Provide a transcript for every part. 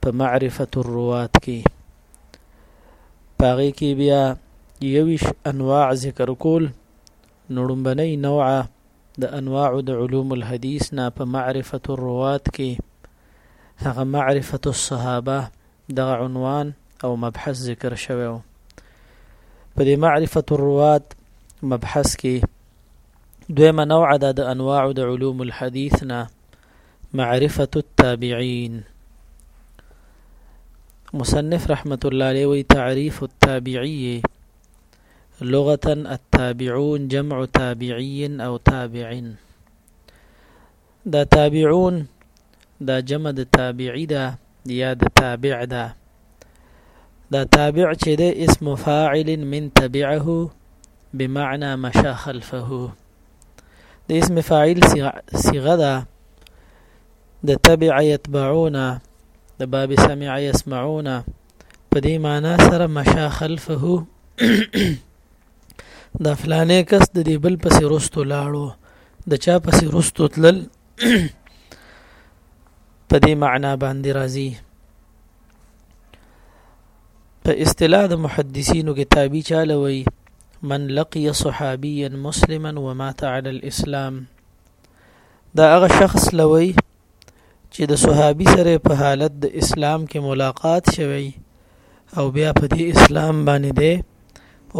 په معرفت الروات کې پاغي کې بیا یوش انواع ذکر کول نړمبنې نوعه د انواع د علوم الحديث نه په معرفت الروات کې هغه معرفت الصحابه د عنوان او مبحث ذکر شوی په دې معرفت الروات مبحث کې دویمه نوع ده د انواع د علوم الحديث نه معرفت التابعين مصنف رحمة الله عليه وي تعريف التابعي لغة التابعون جمع تابعي أو تابع دا تابعون دا جمع د تابعی ده یا د تابع ده دا تابع چې ده اسم فاعل من تبعه بمعنى مشى خلفه د اسم فاعل صيغه ده د تبع يتبعون د باب سمع يسمعون په دې معنی سره مشا خلفه دا فلانه کس د دې بل پسې رستو لاړو د چا پسې رستو تلل په دې معنا باندې راځي په اصطلاح د محدثینو کې تابعی چاله وی من لقی صحابیا مسلما ومات علی الاسلام دا هغه شخص لوی چې د صحابي سره په حالت د اسلام کې ملاقات شوی او بیا په دې اسلام باندې دی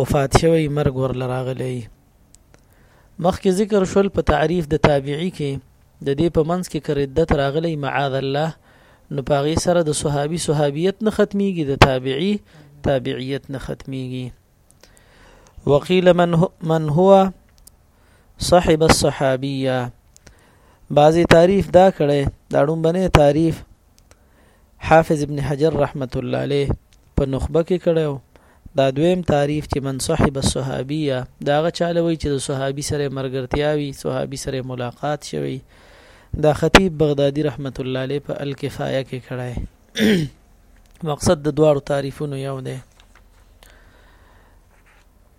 وفات شوی مرګ ورلراغلی مخکې ذکر شول په تعریف د تابعی کې د دې په منځ کې کردت راغلی معاذ الله نو پاغي سره د صحابي صحابيت نه ختميږي د تابعي تابعيت نه ختميږي وقيل من هو من هو صاحب الصحابيه بعضی تعریف دا کړي دا ډومبنه تعریف حافظ ابن حجر رحمت الله علیه په نخبه کې کړو دا دویم تعریف چې من صاحب الصحابیه دا غ چالووي چې د صحابي سره مرګرتیا وي صحابي سره ملاقات شوي دا خطیب بغدادي رحمت الله علیه په الکفایه کې کړای مقصد د دوارو تعریفونو یو دی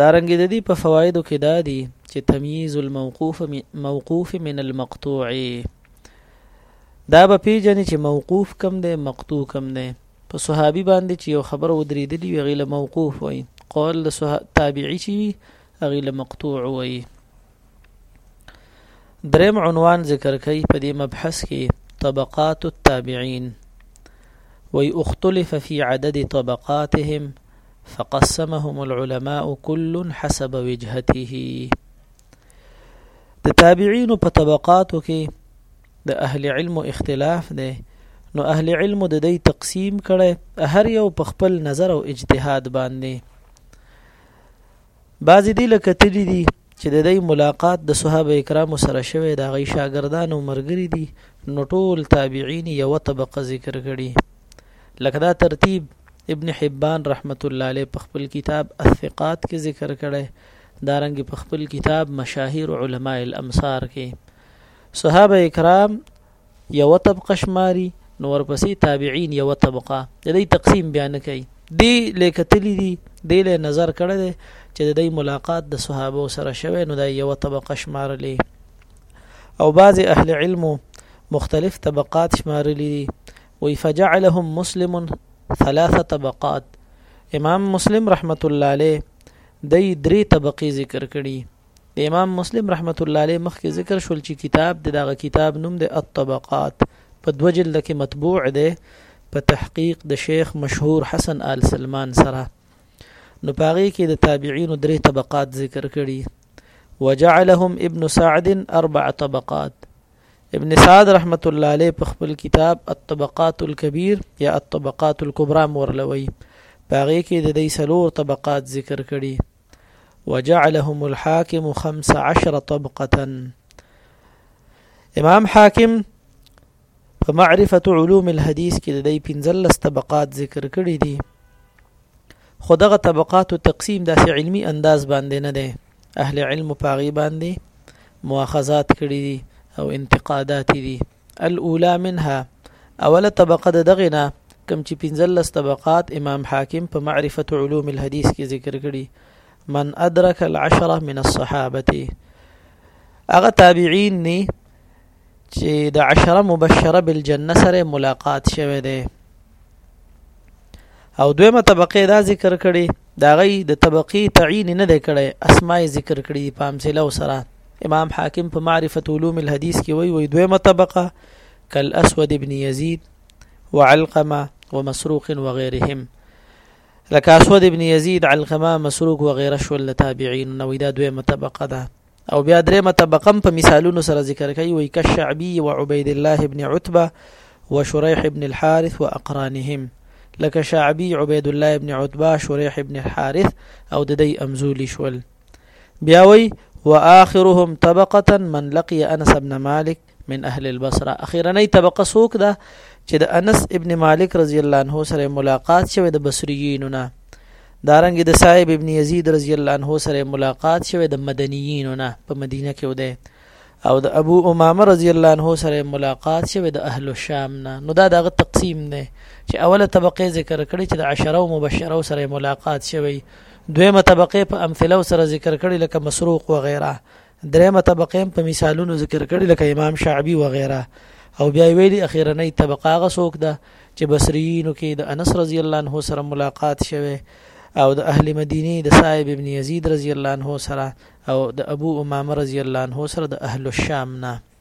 دارنګه د دې په فوایدو کې دا دي چې تمییز الموقوف موقوف من المقطوع دا به پیژنې چې موقوف کم دی مقطوع کم دی په صحابي باندې چې یو خبر ودرېدلی وي غیله موقوف وي قول د تابعي چې وي غیله مقطوع وي دریم عنوان ذکر کوي په دې مبحث کې طبقات التابعين وي اختلف في عدد طبقاتهم فقسمهم العلماء كل حسب وجهته د تابعین په طبقاتو کې د اهل علم اختلاف دی نو اهل علم د دې تقسیم کړي هر یو په خپل نظر او اجتهاد باندې بعضې دې له کتلي دي چې د دی ملاقات د صحابه اکرامو سره شوی د غي شاګردان او مرګري دي نو ټول تابعین یو طبقه ذکر کړي لکه دا ترتیب ابن حبان رحمت الله علیه په خپل کتاب الثقات کې ذکر کړي دارنګ په خپل کتاب مشاهیر علماء الامصار کې صحابه کرام یوه طبقه شماری نو ورپسې تابعین یوه طبقه د دې تقسیم بیا نه کوي دی لیکتلی دی دی له نظر کړی دی چې د دې ملاقات د صحابه سره شوه نو دا یوه طبقه شمارلې او بعض اهل علم مختلف طبقات شمارلې دي وی فجعلهم مسلم ثلاثه طبقات امام مسلم رحمت الله علیه د درې طبقې ذکر کړي د امام مسلم رحمت الله علیه مخکې ذکر شول چې کتاب د دغه کتاب نوم د الطبقات په دوه جلد کې مطبوع دی په تحقیق د شیخ مشهور حسن آل سلمان سره نو پاغي کې د تابعین درې طبقات ذکر کړي وجعلهم ابن سعد اربع طبقات ابن سعد رحمت الله علیه په خپل کتاب الطبقات الكبير یا الطبقات الكبرى مورلوي پاغي کې د دې سلور طبقات ذکر کړي وجعلهم الحاكم خمس عشر طبقة امام حاکم په معرفت علوم الحديث کې د دې 15 طبقات ذکر کړي دي خو دغه طبقات او تقسیم داسې علمی انداز باندې نه دی اهل علم پاغي باندې مؤاخذات کړي دي او انتقادات دي الاولى منها اوله طبقه د دغه نه کم چې 15 طبقات امام حاکم په معرفت علوم الحديث کې ذکر کړي من ادرک العشره من الصحابه هغه تابعین ني چې د عشره مبشره بالجنه سره ملاقات شوه دي او دویمه طبقه دا ذکر کړي دا غي د طبقي تعین نه دی کړی اسماء ذکر کړی په امثله سره امام حاکم په معرفت علوم الحديث کې وی وی دویمه طبقه کل اسود ابن يزيد وعلقمه ومسروق وغيرهم لکه اسود ابن يزيد علقمه مسروق وغيره شول تابعين نو دا دویمه طبقه ده او بیا درې متبقم په مثالونو سره ذکر کوي وي کشعبي و عبيد الله ابن عتبه و شريح ابن الحارث و اقرانهم لکه شعبي عبيد الله ابن عتبه شريح ابن الحارث او د دې امزول شول بیا وي واخرهم طبقه من لقي انس ابن مالک من اهل البصره اخیرنۍ طبقه سوک ده چې د انس ابن مالک رضی الله عنه سره ملاقات شوه د بصریینو نه دارنګ د صاحب ابن یزید رضی الله عنه سره ملاقات شوه د مدنیینو نه په مدینه کې وده او د ابو امامه رضی الله عنه سره ملاقات شوه د اهل الشام نه نو دا دغه تقسیم نه چې اوله طبقه ذکر کړي چې د عشره او مبشره سره ملاقات شوه دویمه طبقه په امثله سره ذکر کړي لکه مسروق و غیره درېمه طبقه هم په مثالونو ذکر کړي لکه امام شعبي وغيرها او بیا ویلي اخیرنۍ طبقه هغه څوک ده چې بصریینو کې د انس رضی الله عنه سره ملاقات شوه او د اهل مدینه د صاحب ابن یزید رضی الله عنه سره او د ابو امامه رضی الله عنه سره د اهل الشام نه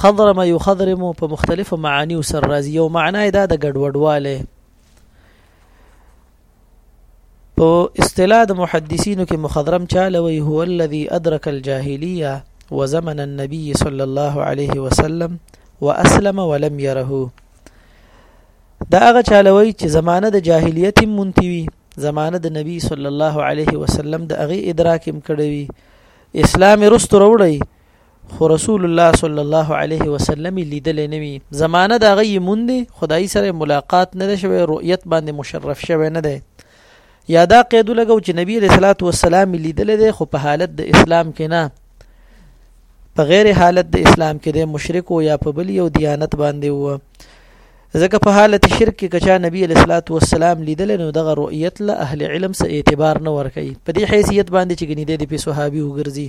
خضرم يخضرم په مختلفو معانیو سره راځي یو معنا دا د ګډوډواله په اصطلاح د محدثینو کې مخضرم چاله وی هو الذي ادرك الجاهليه وزمن النبي صلى الله عليه وسلم واسلم ولم يره دا هغه چاله وی چې زمانه د جاهلیت مونتوي زمانه د نبی صلی الله علیه وسلم د هغه ادراک هم کړی اسلام رست وروړي خو رسول الله صلی الله علیه وسلم لیدلې نه وي زمانه دا غي مونږ دي خدای سره ملاقات نه شوی رؤیت باندې مشرف شوی نه دی یا دا قید لګو چې نبی علیہ الصلوۃ والسلام لیدلې ده خو په حالت د اسلام کې نه په غیر حالت د اسلام کې د مشرک او یا په بل یو دیانت باندې و ځکه په حالت شرک کې کچا نبی علیہ الصلوۃ والسلام لیدل نو دغه رؤیت له اهل علم سره اعتبار نه ور کوي په دې حیثیت باندې چې ګنې د صحابي وګرځي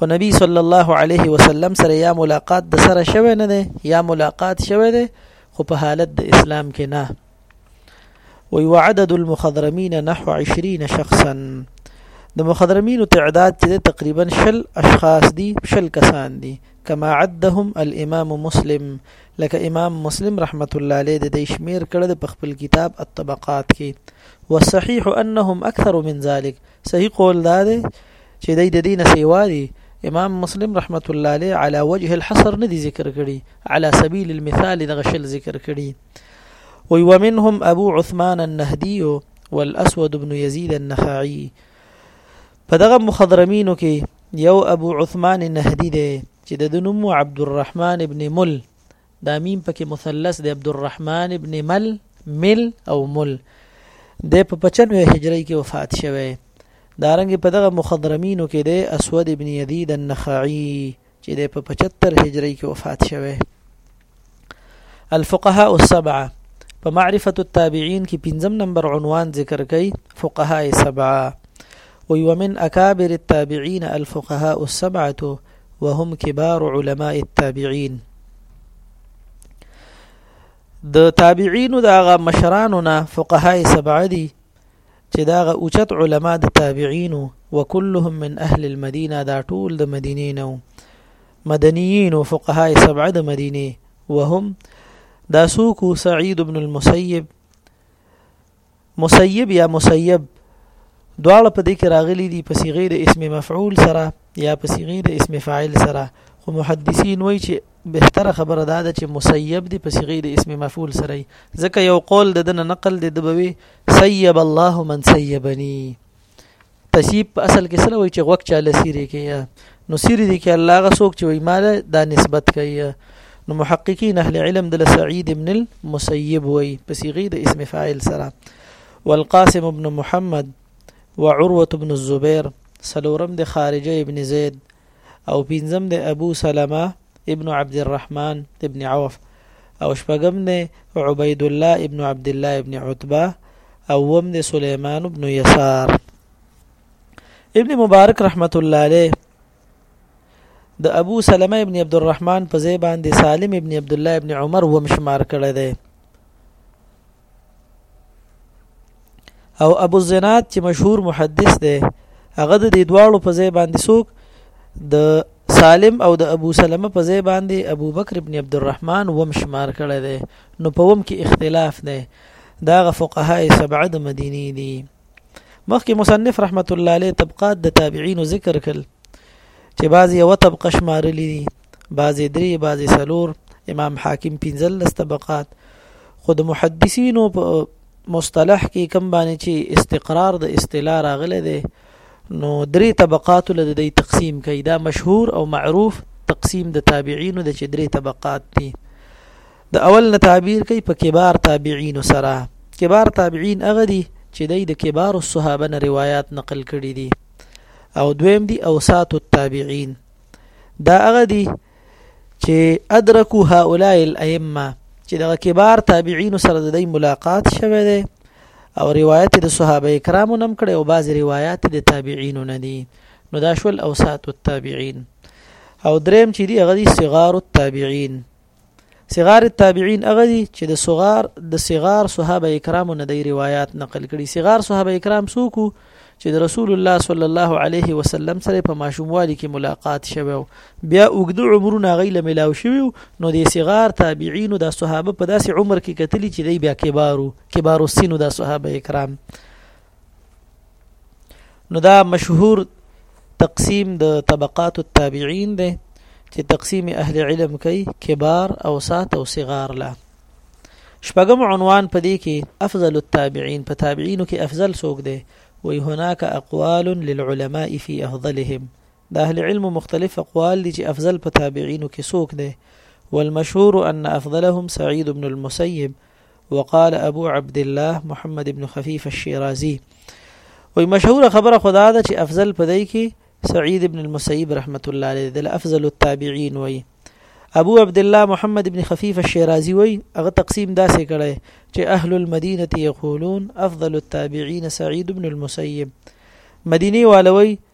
خو نبی صلی الله علیه وسلم سره یا ملاقات د سره شوه نه دی یا ملاقات شوه دی خو په حالت د اسلام کې نه وی وعدد المخضرمین نحو 20 شخصا د مخضرمینو تعداد چې تقریبا شل اشخاص دي شل کسان دي کما عدهم الامام مسلم لکه امام مسلم رحمت الله علیه د دې شمیر کړه په خپل کتاب الطبقات کې والصحيح انهم اکثر من ذلك صحیح قول دا دی چې د دې نه سیوا دي امام مسلم رحمت الله علیه علی وجه الحصر نه دي ذکر کړي علی سبیل المثال دغه شل ذکر کړي وي ومنهم ابو عثمان النهدي والاسود بن يزيد النخعي په دغه مخضرمینو کې یو ابو عثمان النهدي دی چې د نوم عبد الرحمن ابن مل دا میم پکې مثلث دی عبدالرحمن ابن مل مل او مل د په 95 هجری کې وفات شوه دا رنګ په دغه مخضرمینو کې دی اسود ابن یزید النخعی چې د په 75 هجری کې وفات شوه الفقهاء السبعه په معرفت التابعین کې پنځم نمبر عنوان ذکر کړي فقهاء سبعه وي ومن اکابر التابعین الفقهاء السبعه وهم کبار علماء التابعين د تابعین د هغه مشرانو نه فقهای سبعه دي چې دا هغه اوچت علما د تابعین وکلهم من اهل المدینه دا ټول د مدینې نو مدنیین او فقهای سبعه د مدینه وهم دا سوکو سعید بن المسیب مسیب یا مسیب دواړه په دې کې راغلي دي په صيغه د اسم مفعول سره یا په صيغه د اسم فاعل سره خو محدثین وایي چې بهتره خبره دا ده چې مسیب دی په صيغه د اسم مفعول سره ځکه یو قول د دنه نقل دی د بوي سیب الله من سیبني تسیب په اصل کې سره وي چې غوږ چا لسیری کې نو سیری دي کې الله غسوک چې وي مال دا نسبت کوي نو محققین اهل علم د سعید ابن المسیب وي په صيغه د اسم فاعل سره والقاسم ابن محمد وعروه ابن الزبير سلورم د خارجه ابن زید او پنځم د ابو سلمه ابن عبد الرحمن ابن عوف او شپږم د عبید الله ابن عبد الله ابن عتبه او وم د سليمان ابن يسار ابن مبارک رحمت الله عليه د ابو سلمہ ابن عبد الرحمن په ځای باندې سالم ابن عبد الله ابن عمر وم شمار کړی دی او ابو الزناد چې مشهور محدث دی هغه د دې دواړو په ځای باندې څوک د سالم او د ابو سلمه په ځای باندې ابو بکر ابن عبد الرحمن وم شمار کړی دی نو په وم کې اختلاف دی دا غ فقهای سبعه د مدینې دي مخکې مصنف رحمت الله علیه طبقات د تابعین ذکر کړل چې بعضی یو طبقه شمارلې دي بعضې درې بعضې څلور امام حاکم پنځلس طبقات خو د محدثینو په مصطلح کې کم باندې چې استقرار د اصطلاح راغلی دی نو درې طبقات له دې تقسیم کوي دا مشهور او معروف تقسیم د تابعین د چې درې طبقات دي د اول نه تعبیر کوي په کبار تابعین سره کبار تابعین هغه دي چې د کبار الصحابه نه روایت نقل کړي دي او دویم دي اوسات التابعین دا هغه دي چې ادرکو هؤلاء الائمه چې دغه کبار تابعین سره د ملاقات شوه دی او روایت د صحابه کرامو نم کړي او بعض روایت د تابعین نه دي نو دا شول اوسات التابعین او دریم چې دی هغه دي صغار التابعین صغار التابعین هغه دي چې د صغار د صغار صحابه کرامو نه د روایت نقل کړي صغار صحابه کرام څوک چې د رسول الله صلی الله علیه وسلم سره په ماشوموالي کې ملاقات شوه بیا اوږد عمرونه غیله ملاو شوی نو د صغار تابعین او د صحابه په داسې عمر کې کتلی چې دی بیا کبارو کبارو سینو د صحابه کرام نو دا مشهور تقسیم د طبقات التابعین دی چې تقسیم اهل علم کوي کبار او سات او صغار لا شپږم عنوان پدې کې افضل التابعین په تابعینو کې افضل څوک دی وی هناك اقوال للعلماء في افضلهم د اهل علم مختلف اقوال دي چې افضل په تابعینو کې څوک دی والمشهور ان افضلهم سعيد بن المسيب وقال ابو عبد الله محمد ابن خفيف الشيرازي وي مشهور خبره خدا ده چې افضل پدای کی سعید ابن المسیب رحمت الله علیه د افضل التابعین وي ابو عبد الله محمد ابن خفيف الشيرازي وي هغه تقسیم داسې کړي چې اهل المدینه یقولون افضل التابعین سعید ابن المسیب مدینی والوي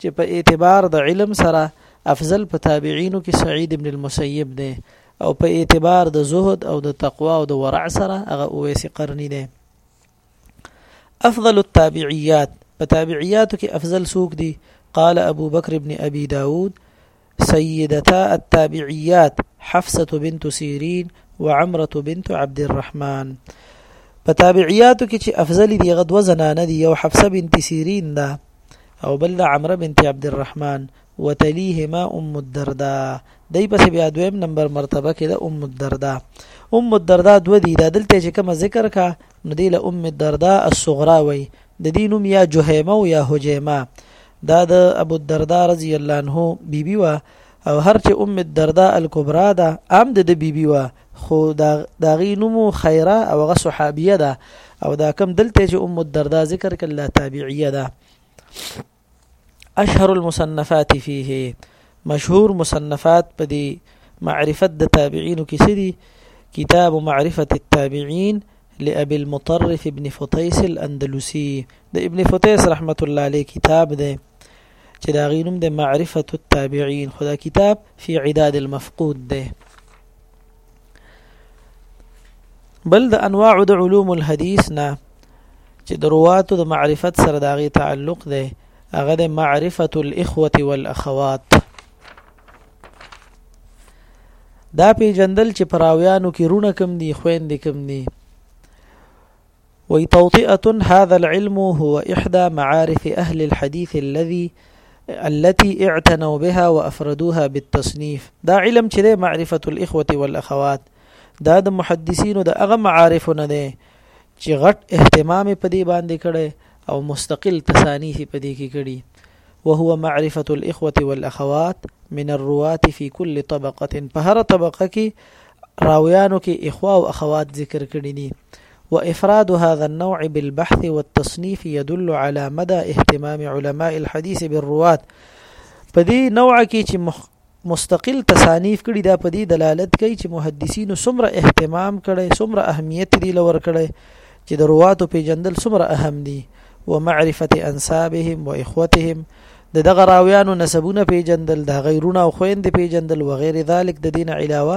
چې په اعتبار د علم سره افضل په تابعینو کې سعید ابن المسیب دی او په اعتبار د زهد او د تقوا او د ورع سره هغه اویس قرنی دی افضل التابعیات په تابعیاتو کې افضل سوق دی قال ابو بکر ابن ابي داود سيدتا التابعيات حفصه بنت سيرين وعمره بنت عبد الرحمن په تابعياتو کې چې افضل دي غدو زنانه دي یو حفصه بنت سيرين ده او بل د عمره بنت عبد الرحمن وتليهما ام الدرداء دای پس بیا دویم نمبر مرتبه کې د ام الدرداء ام الدرداء دو دي دا دلته چې کوم ذکر کا نو دی له ام الدرداء الصغرا وای د دې نوم یا جهیمه او یا حجیمه دا د ابو الدرداء رضی الله عنه بیبي بی وه او هر چې ام الدرداء الکبرا ده ام د د بیبي وه خو دا داغي نوم خیره او غ صحابیه ده او دا کم دلته چې ام الدرداء ذکر کله تابعیه ده اشهر المصنفات فيه مشهور مصنفات بدي معرفة التابعين كسدي كتاب معرفة التابعين لأبي المطرف ابن فتيس الأندلسي ده ابن فتيس رحمة الله عليه كتاب ده چداغينم ده معرفة التابعين خدا كتاب في عداد المفقود ده بل د انواع د علوم الحديث نه چې د رواتو د معرفت سره د غي تعلق دی هغه د معرفت الاخوه والاخوات دا پی جندل چې پراویانو کې رونه کم دي خويندې کم دي وي توطئة هذا العلم هو احدى معارف اهل الحديث الذي التي اعتنوا بها وافردوها بالتصنيف دا علم چې ده معرفت الاخوه والاخوات دا د محدثینو د هغه معارف نه ده چې غټ اهتمام په دې باندې کړي او مستقل تصانیف په دې کې کړي وهو معرفه الاخوه والاخوات من الروات في كل طبقه په هر طبقه کې راویانو کې اخوا او اخوات ذکر کړي دي وافراد هذا النوع بالبحث والتصنيف يدل على مدى اهتمام علماء الحديث بالروات په دې نوع کې چې مستقل تصانیف کړي دا په دې دلالت کوي چې محدثینو څومره اهتمام کړي څومره اهمیت دی لور کړي چې د رواتو پیجندل څومره اهم دي ومعرفه انسابهم واخوتهم د دغه راویانو نسبونه پیجندل د غیرونه او خويند پیجندل وغیر ذلک د دین علاوه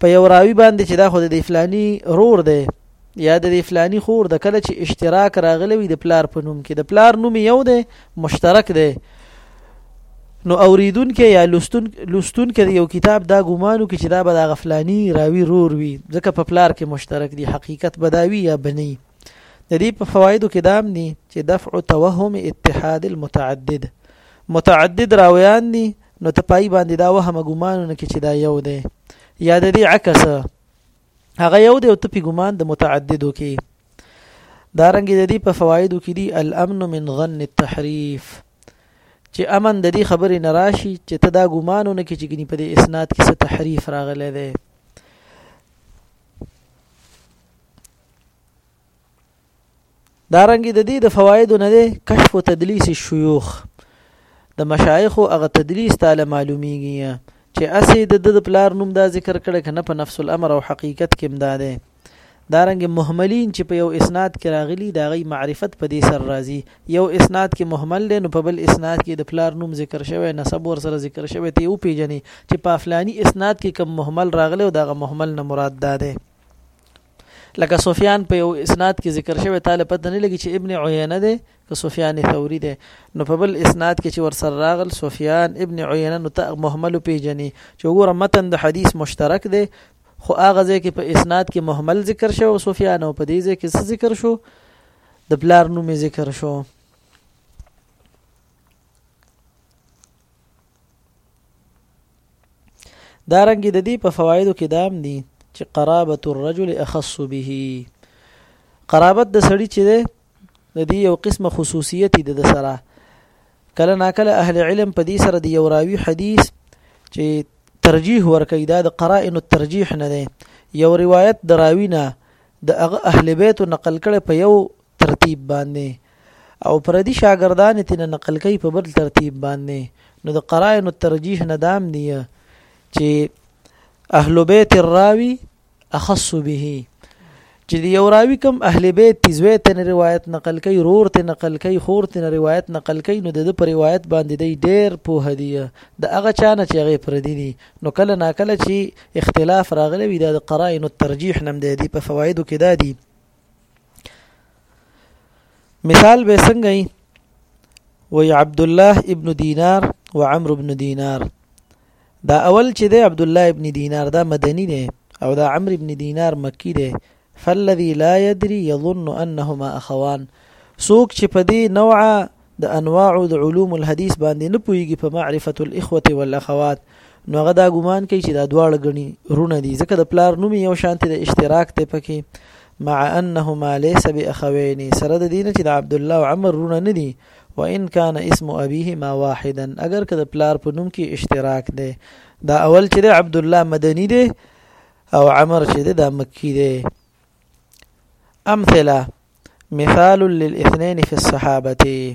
په یو راوی باندې چې دا خو د فلانی رور دی یا د فلانی خور د کله چې اشتراک راغلی وي د پلار په نوم کې د پلار نوم یو دی مشترک دی نو اوریدونکو یا لستون لستونکو یو کتاب دا ګومانو کې چې دا به د غفلانی راوی رور وي ځکه په پلار کې مشترک دی حقیقت بداوی یا بنی د دې په فوایدو کې دام دي چې دفع توهم اتحاد المتعدد متعدد راویان دي نو ته پای باندې دا وهم ګمانونه کې چې دا یو دی یا د دې عکس هغه یو دی او ته په ګمان د متعددو کې دارنګ د دې په فوایدو کې دي الامن من ظن التحریف چې امن د دې خبرې نراشي چې ته دا ګمانونه کې چې ګني په دې اسناد کې څه تحریف راغلی دی دارنګ د دې د فوایدو نه دی کشف او تدلیس الشيوخ د مشایخو هغه تدلیس تعالی معلومیږي چې اسې د د پلار نوم دا ذکر کړي کنه په نفس الامر او حقیقت کې مدا ده دارنګ مهملین چې په یو اسناد کې راغلي دا غي معرفت په دې سر راځي یو اسناد کې مهمل دی نو په بل اسناد کې د پلار نوم ذکر شوی نسب ور سره ذکر شوی ته او پیجنې چې په افلانی اسناد کې کم مهمل راغلی او دا مهمل نه مراد ده لکه سفیان په یو اسناد کې ذکر شوی طالب پته نه لګي چې ابن عینه دی که سفیان ثوری دی نو په بل اسناد کې چې ورسره راغل سفیان ابن عینه نو ته مهمل پیجنې چې وګوره متن د حدیث مشترک دی خو هغه ځای کې په اسناد کې مهمل ذکر شو سفیان او په دې ځای کې څه ذکر شو د بلار نوم ذکر شو دارنګ د دې په فوایدو کې دام دي چې قرابت الرجل اخص به قرابت د سړی چې ده د دې یو قسمه خصوصیت د سره کله ناکله اهل علم په دې سره د یو راوی حدیث چې ترجیح ورکړي دا د قرائن الترجیح نه ده یو روایت د راوی نه د هغه اهل بیت نقل کړي په یو ترتیب باندې او پردي شاګردان تنه نقل کوي په بل ترتیب باندې نو د قرائن الترجیح نه دام دی چې اهل بیت الراوی اخص به چې دی یو راوی کوم اهل بیت تزوی تن روایت نقل کوي رور ته نقل کوي خور ته روایت نقل کوي نو د پر روایت باندې دی ډیر په هدیه د هغه چانه چې هغه پردي دي نو کله نا کله چې اختلاف راغلی وي د قرائن الترجیح نم دی په فوایدو کې دادي مثال به څنګه وي وی عبد الله ابن دینار و عمرو ابن دینار دا اول چې دی عبد الله ابن دینار دا مدني دی او دا عمرو ابن دینار مکی دی فالذي لا يدري يظن انهما اخوان سوق چې په دې نوعه د انواع د علوم الحديث باندې نه پويږي په معرفت الاخوه والاخوات نو هغه دا ګمان کوي چې دا دواړه غني رونه دي ځکه د پلار نوم یو شانته د اشتراک ته پکې مع انهما ليس باخوين سره د دین چې د عبد الله او عمر رونه نه دي وان كان اسم ابيهما واحدا اگر که د پلار په نوم کې اشتراک دی دا اول چې د عبد الله مدني دی او عمر چې د مکی دی امثله مثال للاثنين في الصحابه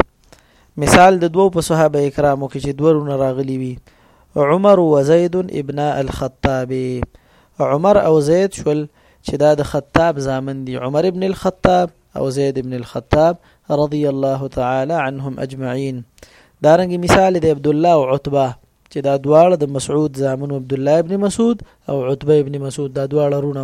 مثال د دوو په صحابه کرامو کې چې دورونه راغلي وي عمر و زید ابن الخطاب عمر او زید شول چې دا د خطاب زامن دي عمر ابن الخطاب او زید ابن الخطاب رضی الله تعالی عنهم اجمعین دارنګ مثال د عبد الله او عتبه چې دا دواړه د مسعود زامن عبد الله ابن مسعود او عتبه ابن مسعود دا دواړه رونه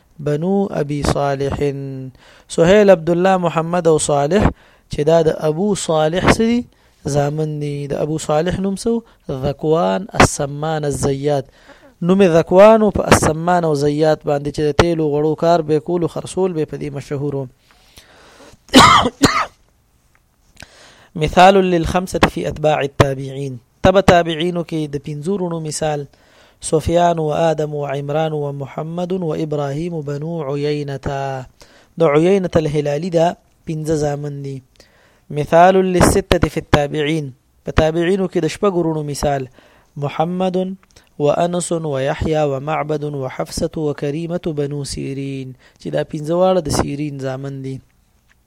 بنو ابي صالح سهيل عبد الله محمد او صالح چې دا د ابو صالح سری زامن دي د ابو صالح نوم سو ذکوان السمان الزیات نوم ذکوان او په السمان او زیات باندې چې د تیلو غړو کار به کولو خرصول به په دې مشهورو مثال للخمسه في اتباع التابعين تبع تابعين کې د پنځو رونو مثال سفيان و آدم و عمران و محمد و ابراهيم بنو عيينه د عيينه الهلالي دا پنځه زامن دي مثال للسته في التابعين په تابعينو کې د شپږ رونو مثال محمد وانس ويحيى ومعبد وحفصه وكريمه بنو سيرين چې دا پنځه واړه د سيرين زامن دي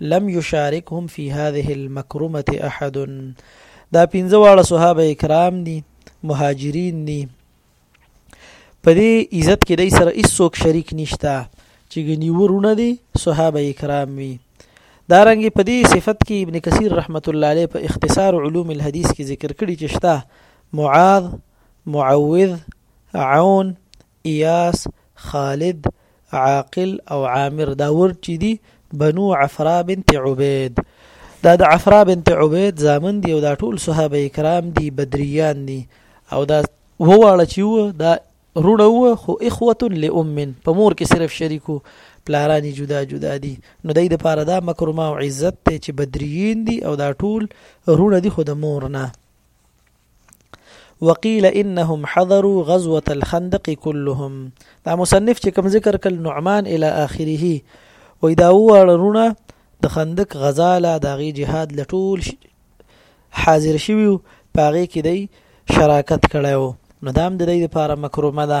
لم يشارکهم في هذه المکرمة احد دا پنځه واړه صحابه کرام دي مهاجرین دي په دې عزت کې دای سره هیڅوک شریک نشته چې غنی ورونه دي صحابه کرام وي دا رنګ په دې صفت کې ابن کثیر رحمت الله علیه په اختصار علوم الحديث کې ذکر کړی چې شته معاذ معوذ عون اياس، خالد، عاقل او عامر دا ورد چې دي بنو عفرا بنت عبيد دا د عفرا بنت عبيد زامن دي او دا ټول صحابه کرام دي بدريان دي او دا وواړه چې و دا رونه و خو اخوه لام په مور کې صرف شریکو پلارانی جدا جدا دي نو دای د پاره دا مکرمه او عزت ته چې بدرین دي او دا ټول رونه دي خو د مور نه وقيل انهم حضروا غزوه الخندق كلهم دا مصنف چې کوم ذکر کړ نعمان الى اخره وې دا وړونه د خندق غزا لا داغي جهاد لټول حاضر شوی پاغه کې دی شراکت کړو نو دام د دې لپاره مکرمه ده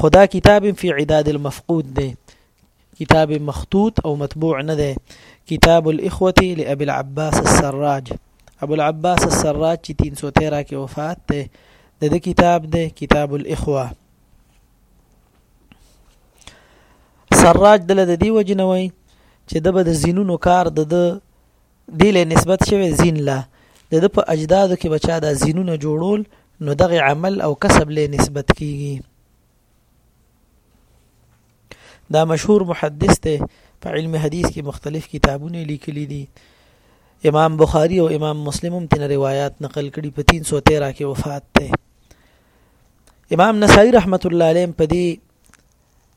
خدا کتاب فی عداد المفقود دی کتاب مخطوط او مطبوع نه دی کتاب الاخوه لابي العباس السراج ابو العباس السراج چې 313 کې وفات دی د دې کتاب دی کتاب الاخوه سراج دل د دې وجنوي چې د بد زینونو کار د دی له نسبت شوی زین لا د ده په اجدادو کې بچا دا زینونه جوړول نو دغه عمل او کسب له نسبت کیږي دا مشهور محدث ته په علم حدیث کې مختلف کتابونه لیکلي دي امام بخاری او امام مسلم هم تن روایت نقل کړي په 313 کې وفات ده امام نسائی رحمت الله علیه په دې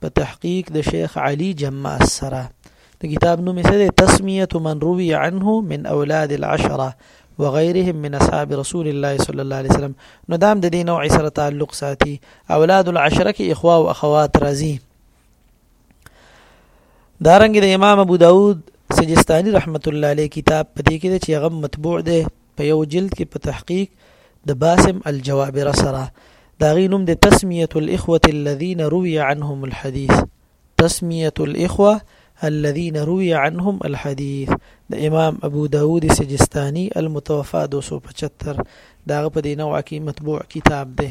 په تحقیق د شیخ علی جماس سره د کتاب نوم یې څه دی تسمیه من روی عنه من اولاد العشره وغيرهم من اصحاب رسول الله صلی الله علیه وسلم نو دام د دې نوع سره تعلق ساتي اولاد العشره کې اخوا او اخوات راځي دارنګ د امام ابو داود سجستانی رحمت الله علیه کتاب په دې کې چې هغه مطبوع دی په یو جلد کې په تحقیق د باسم الجوابر سره دا غي نوم د تسمیه الاخوه الذين روي عنهم الحديث تسمیه الاخوه الذين روي عنهم الحديث د امام ابو داود سجستاني المتوفى 275 دا په دې نوع کې مطبوع کتاب دی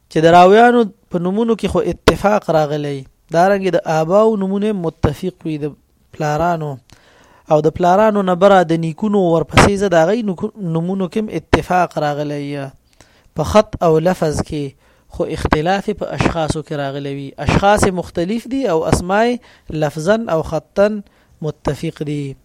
چې د راویانو په نمونو کې خو اتفاق راغلی دارنګ د آباو نمونه متفق وي د پلارانو او د پلارانو نه برا د نیکونو ورپسې زه د غي نمونو کې اتفاق راغلی په خط او لفظ کې خو اختلاف په اشخاصو کې راغلی وي اشخاص مختلف دي او اسماء لفظا او خطا متفق دي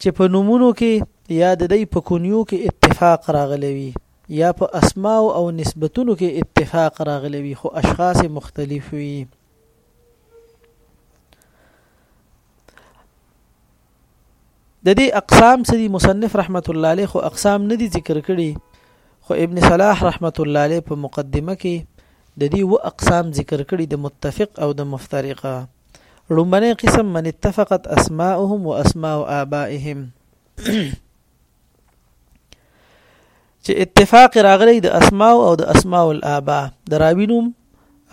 چې په نومونو کې يا د دی په کنيو کې اتفاق راغلی وي يا په اسماو او نسبتونو کې اتفاق راغلی وي خو اشخاص مختلف وي د دې اقسام څه دي مصنف رحمت الله علیه خو اقسام نه دي ذکر کړي خو ابن صلاح رحمت الله علیه په مقدمه کې د دې و اقسام ذکر کړي د متفق او د مفترقه لومبنی قسم من اتفقت اسماؤهم و اسماء آبائهم چې اتفاق راغلی د اسماء او د اسماء الآباء د راوی نوم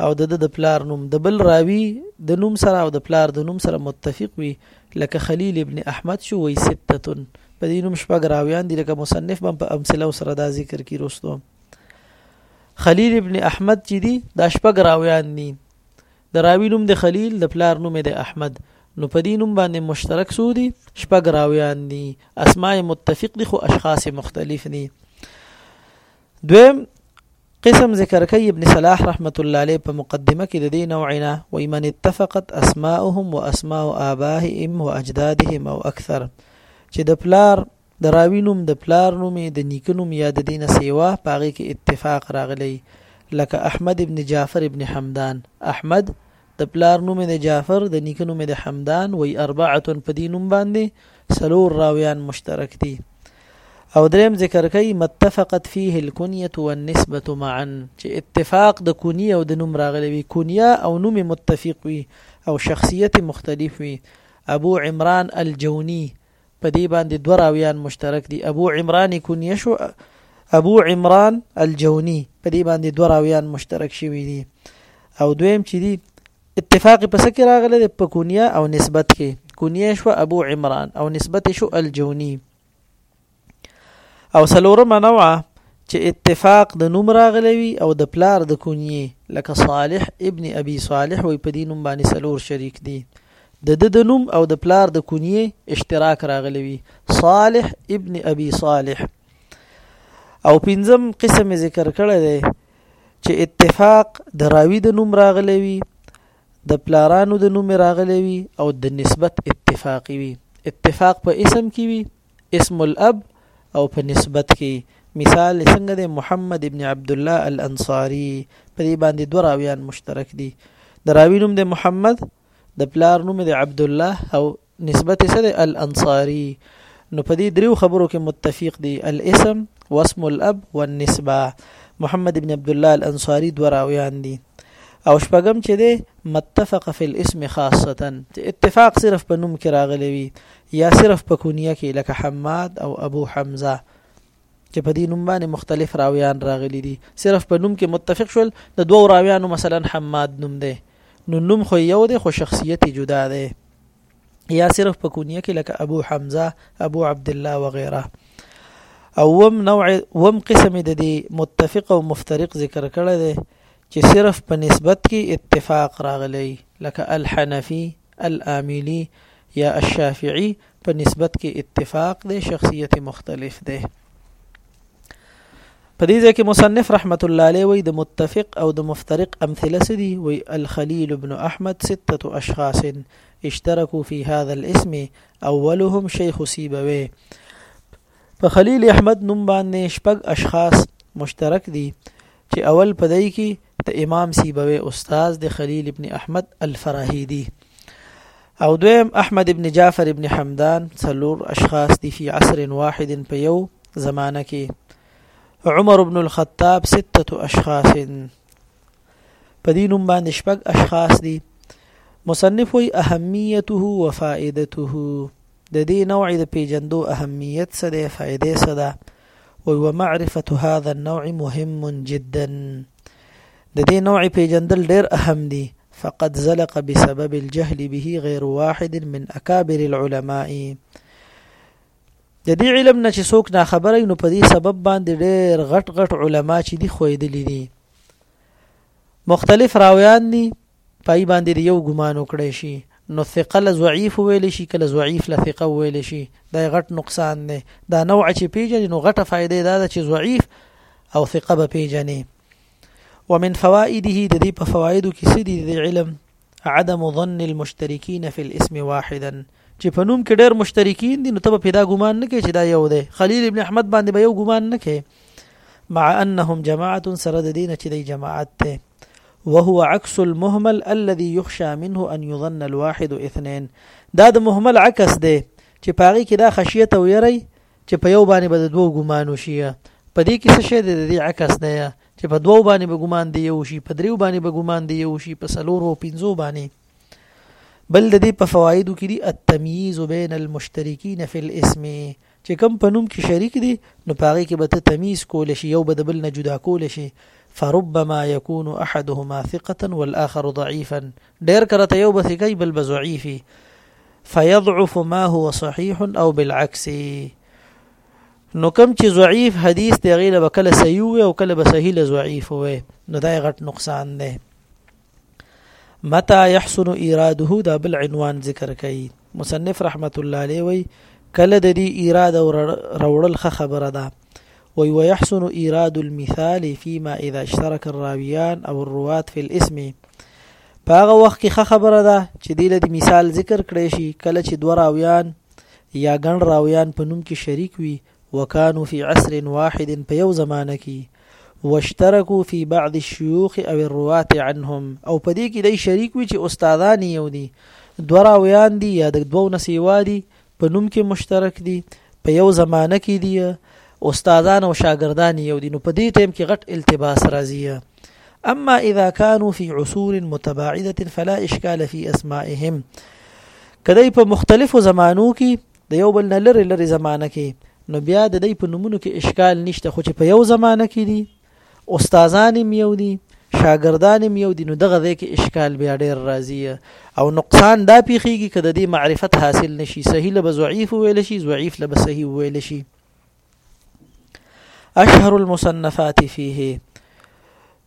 او د د پلار نوم د بل راوی د نوم سره او د پلار د نوم سره متفق وي لکه خلیل ابن احمد شو وی سته په دې نوم شپږ راویان دي لکه مصنف بم په امثله سره دا ذکر کی رسو خلیل ابن احمد چې دي دا شپږ راویان دي د راوي نوم د خليل د پلار نوم يې د احمد نو په دي نوم باندې مشترک څو دي شپږ راويان دي اسماء متفق دي خو اشخاص مختلف دي دویم قسم ذکر کوي ابن صلاح رحمت الله علیه په مقدمه کې د دې نوعنا و ایمن اتفقت اسماءهم واسماء آبائهم واجدادهم او اکثر چې د پلار د راوي نوم، د پلار نوم، د نیکه نوم یا د دې نه سېوا په هغې کې اتفاق راغلی لکه احمد ابن جعفر ابن حمدان، احمد، د پلار نوم یې د جعفر، د نیکه نوم یې د حمدان، وایي اربعة په دې نوم باندې څلور راویان مشترک دي. او دریم ذکر کوي متفقت فيه الكنيه والنسبه معا چې اتفاق د کنیه او د نوم راغلی وي کنیه او نوم متفق وي او شخصیت مختلف وي ابو عمران الجوني په دې باندې دوه راویان مشترک دي ابو عمران یې کنیه شو ابو عمران الجوني په دې باندې دوه راویان مشترک شوي دي او دویم چې دي اتفاق په سکه راغله په کونیه او نسبت کې کونیه شو ابو عمران او نسبت شو الجونی او سلورم نوع چې اتفاق د نوم راغلوي او د پلار د کونیه لکه صالح ابن ابي صالح وي په دې نوم باندې سلور شریک دي د ده د نوم او د پلار د کنیې اشتراک راغلی وي صالح ابن ابي صالح او پنځم قسم ذکر کړی دی چې اتفاق د راوی د نوم راغلی وي د پلارانو د نوم راغلی وي او د نسبت اتفاقی وي اتفاق په اسم کې وي اسم الاب او په نسبت کې مثال څنګه د محمد ابن عبد الله الانصاري په دې باندې دوه راویان مشترک دي د راوی نوم د محمد د پلار نوم دی عبد الله او نسبت سره الانصاری نو په دې دریو خبرو کې متفق دي الاسم واسم الاب والنسبه محمد ابن عبد الله الانصاری دوه راویان دي او شپږم چې دی متفق فی الاسم خاصه اتفاق صرف په نوم کې راغلی وي یا صرف په کونیه کې لکه حماد او ابو حمزه چې په دې نوم باندې مختلف راویان راغلي دي صرف په نوم کې متفق شول د دوو راویانو مثلا حماد نوم دی نو نوم خو یو دی خو شخصیت جدا دی یا صرف په کونیه کې لکه ابو حمزه ابو عبد الله وغيرها او وم نوع وم قسم د دې متفق او مفترق ذکر کړی دی چې صرف په نسبت کې اتفاق راغلی لکه الحنفي الاميلي یا الشافعي په نسبت کې اتفاق دی شخصیت مختلف دی په دې ځکه مصنف رحمت الله علیه وی د متفق او د مفترق امثله سدي وی الخلیل ابن احمد سته اشخاص اشتركوا في هذا الاسم اولهم شیخ سیبوی په خلیل احمد نوم باندې شپږ اشخاص مشترک دي چی اول په دی کی د امام سیبوی استاذ د خلیل ابن احمد الفراهیدی او دویم احمد ابن جعفر ابن حمدان څلور اشخاص دی فی عصر واحد په یو زمانه کی عمر ابن الخطاب سته اشخاص په دې نوم باندې شپږ اشخاص دي مصنف وی اهمیته و فائدته د دې نوع د پیجندو اهمیت څه دی فائدې څه ده او ومعرفه هذا النوع مهم جدا د دې نوع پیجندل ډیر اهم دي فقد زلق بسبب الجهل به غیر واحد من اکابر العلماء د دې علم نه چې څوک نه خبره نو په دې سبب باندې ډېر غټ غټ علما چې دي خوېدلې دي مختلف راویان دي پای باندې دې یو ګمان وکړای شي نو ثقه له ضعیف ویل شي کله ضعیف له ثقه ویل شي دا غټ نقصان دی دا نوع چې پیژنې نو غټه فائدې دا ده چې ضعیف او ثقه به پیژنې ومن فوائده د دې په فوایدو کې سدي د علم عدم ظن المشترکین فی الاسم واحدا چې په نوم کې ډېر مشترکین دي نو ته پیدا ګمان نه کې چې دا یو دی خلیل ابن احمد باندې به یو ګمان نه کې مع انهم جماعت سره د دین چې دی جماعت ته وهو عکس المهمل الذي يخشى منه ان يظن الواحد اثنين دا د مهمل عکس دی چې پاغي کې دا خشیت او یری چې په یو باندې به د دوو ګمان وشي په دې کې څه شی دی د دې عکس دی چې په دوو باندې به ګمان دی یو شي په دریو باندې به ګمان دی یو شي په سلور او پنځو باندې بل د دې په فوایدو کې دي التمييز بين المشترکین فی الاسم چې کوم په نوم کې شریک دي نو په هغې کې به ته تمیز کول شي یو به د بل نه جدا کول شي فربما يكون احدهما ثقه والاخر ضعيفا ډیر کرته یو به ثقه بل به ضعیفي فيضعف ما هو صحيح او بالعكس نو کم چې ضعیف حدیث دی غیله وکله صحیح او کله به صحیح له ضعیف وي نو دا غټ نقصان دی متى يحسن ايراده دا بل عنوان ذکر کوي مصنف رحمت الله عليه وي کله د دې اراده وروړل خبره ده وي ويحسن ايراد المثال فيما اذا اشترك الراويان او الرواة في الاسم پاغه وخت کې خبره ده چې د لدی مثال ذکر کړی شي کله چې دوه راویان یا ګڼ راویان په نوم کې شریک وي وکانو فی عصر واحد په یو زمانه کی واشترکو فی بعض الشیوخ او الروات عنهم او په دې کې دای شریک وي چې استادان یو دي دوه راویان دي یا د دوو نسیوا دي په نوم کې مشترک دي په یو زمانه کې دي استادان او شاګردان یو دي نو په دې ټیم کې غټ التباس راځي اما اذا كانوا في عصور متباعده فلا اشكال في اسمائهم کدی په مختلفو زمانو کې د یو بل نه لرې لرې زمانه کې نو بیا د دې په نمونه کې اشکال نشته خو چې په یو زمانه کې دي استادان یې یو دي شاګردان یې یو دي نو دغه ځای کې اشکال بیا ډېر راځي او نقصان دا پیخیږي که د دې معرفت حاصل نشي صحیح له ضعیف ویل شي ضعیف له صحیح ویل شي اشهر المصنفات فيه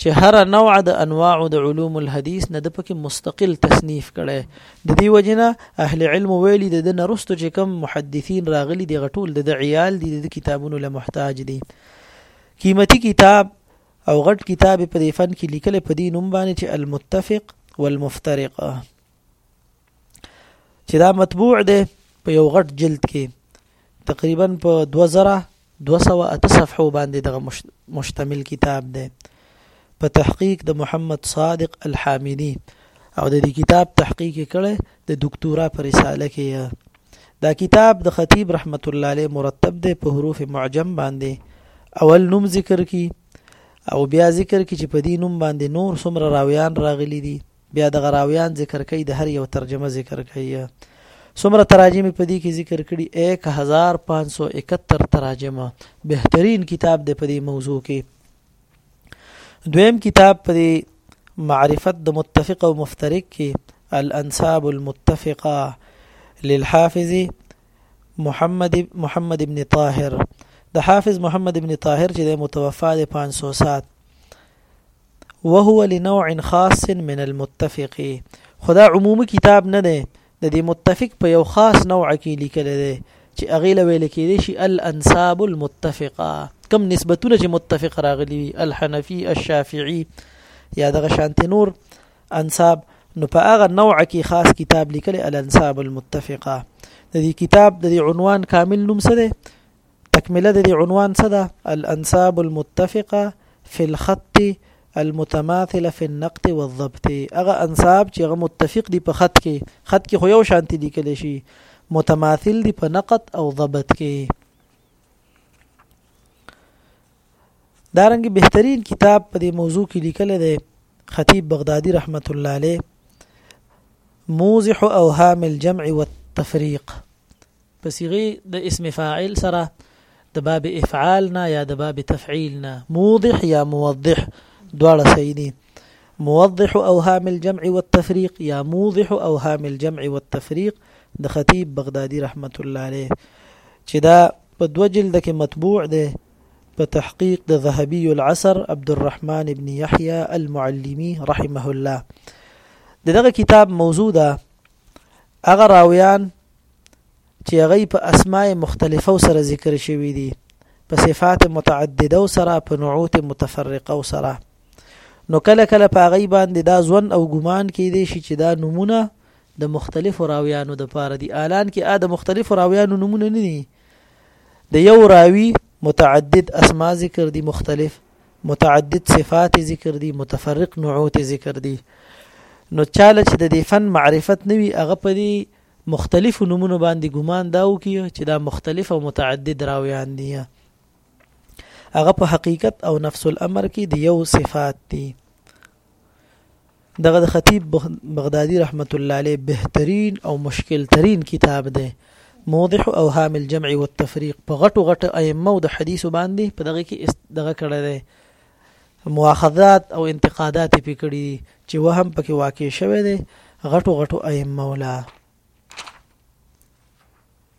چې هر نوع د انواع د علوم الحديث نه د پکې مستقل تصنیف کړي د دې وجنه اهل علم ویلي د نرستو چې کم محدثین راغلي د غټول د عیال دي د کتابونو له محتاج دي قیمتي کتاب او غټ کتاب په دې فن کې لیکل په دې نوم باندې چې المتفق والمفترق چې دا مطبوع دی په یو غټ جلد کې تقریبا په 2208 صفحو باندې دغه مشتمل کتاب دی په تحقیق د محمد صادق الحامدی او د دې کتاب تحقیق کړي د دکتورا پر رساله کې دا کتاب د خطیب رحمت الله علیه مرتب دی په حروف معجم باندې اول نوم ذکر کی او بیا ذکر کی چې په دې نوم باندې نور څومره راویان راغلي دي بیا دغه راویان ذکر کوي د هر یو ترجمه ذکر کوي څومره تراجم په دې کې ذکر کړي 1571 تراجمه بهترین کتاب دی په دې موضوع کې دویم کتاب په معرفت د متفق او مفترق کې الانساب المتفقه للحافظ محمد محمد ابن طاهر د حافظ محمد ابن طاهر چې د متوفا د 507 وهو لنوع خاص من المتفق خدا عمومي کتاب نه دی د دې متفق په یو خاص نوع کې لیکل دی چې اغه لوي لیکل شي الانساب المتفقه کم نسبتونه چې متفق راغلي وي الحنفي الشافعي یا دغه شانتي نور انساب نو په هغه نوع کې خاص کتاب لیکل الانساب المتفقه د دې کتاب د عنوان کامل نوم څه دی تکمله د دې عنوان څه ده؟ الانساب المتفقه فی الخط المتماثله فی النقط والضبط هغه انساب چې هغه متفق دي په خط کې خط کې خو یو شانتي لیکل شي متماثل دي په نقط او ضبط کې دارنګ بهترین کتاب په دې موضوع کې لیکل دی خطیب بغدادي رحمت الله علیه موزح اوهام الجمع والتفریق په صيغه د اسم فاعل سره د باب افعال نه یا د باب تفعیل نه موضح یا موضح دواړه صحیح دي موضح اوهام الجمع والتفريق یا موضح اوهام الجمع والتفريق د خطیب بغدادي رحمت الله عليه چې دا په دوه جلد کې مطبوع دی په تحقیق د ذهبي العصر عبد الرحمن ابن يحيى المعلمي رحمه الله دغه کتاب موضوع ده هغه راویان چې هغه په اسماء مختلفه سره ذکر شوی دي په صفات متعدده سره په نعوت متفرقه سره نو کله کله په غي باندې دا ځون او ګمان کې دي چې دا نمونه د مختلفو راویانو د پاره دي الان کې ا د مختلفو راویانو نمونه نه دي د یو راوی متعدد اسماء ذکر دي مختلف متعدد صفات ذکر دي متفرق نوعات ذکر دي نو چاله چې د دې فن معرفت نوي هغه په دې مختلفو نمونه باندې ګمان دا وکي چې دا مختلف او متعدد راویان دي هغه په حقیقت او نفس الامر کې د یو صفات دي دغه د خطیب بغدادي رحمت الله علیه بهترین او مشکل ترین کتاب دی موضح او هام الجمع والتفریق په غټو غټو ائمه او د حدیث باندې په دغه کې دغه کړه دی مواخذات او انتقادات پې کړي چې وهم پکې واقع شوه دی غټو غټو ائمه ولا